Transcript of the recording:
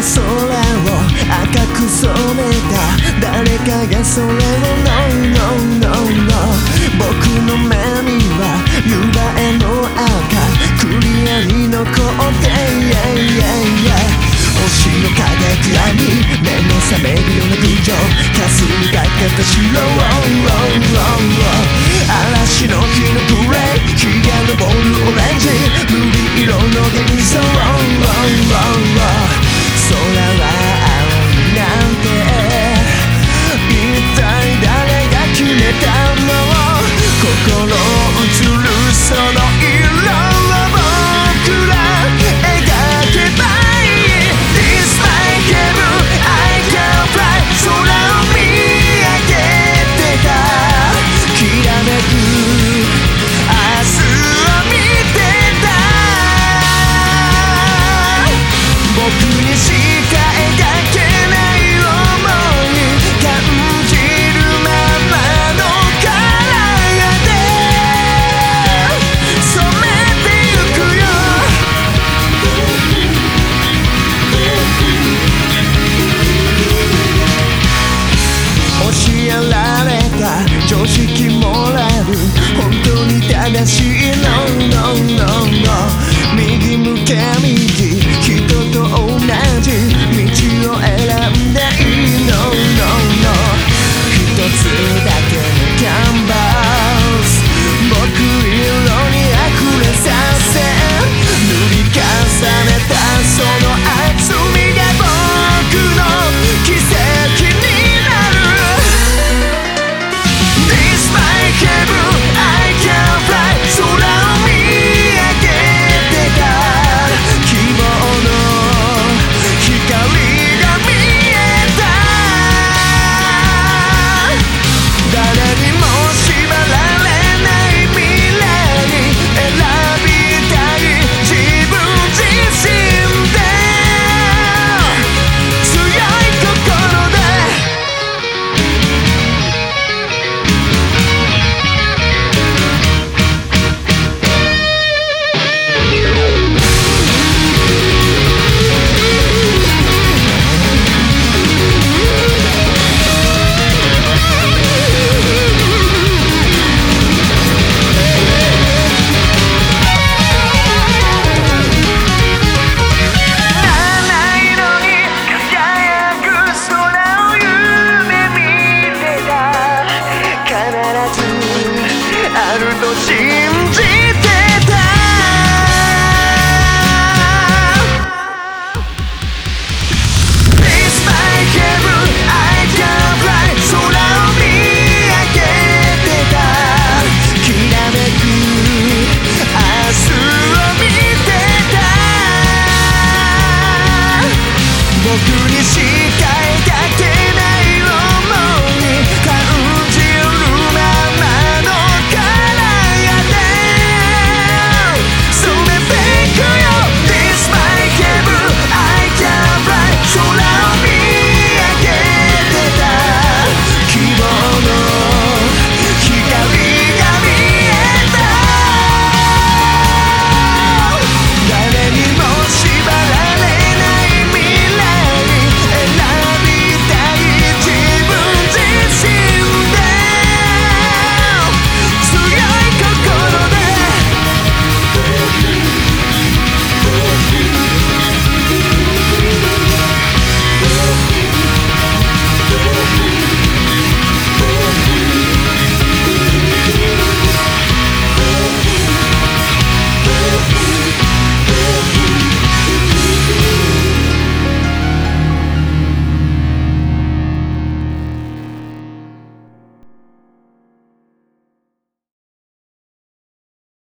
空を赤く染めた誰かがそれを No No No No 僕の目には湯葉への赤クリアに残って星の輝く闇目の覚めるような群青霞みかった白を常識モラル本当に正しい。No no no no. good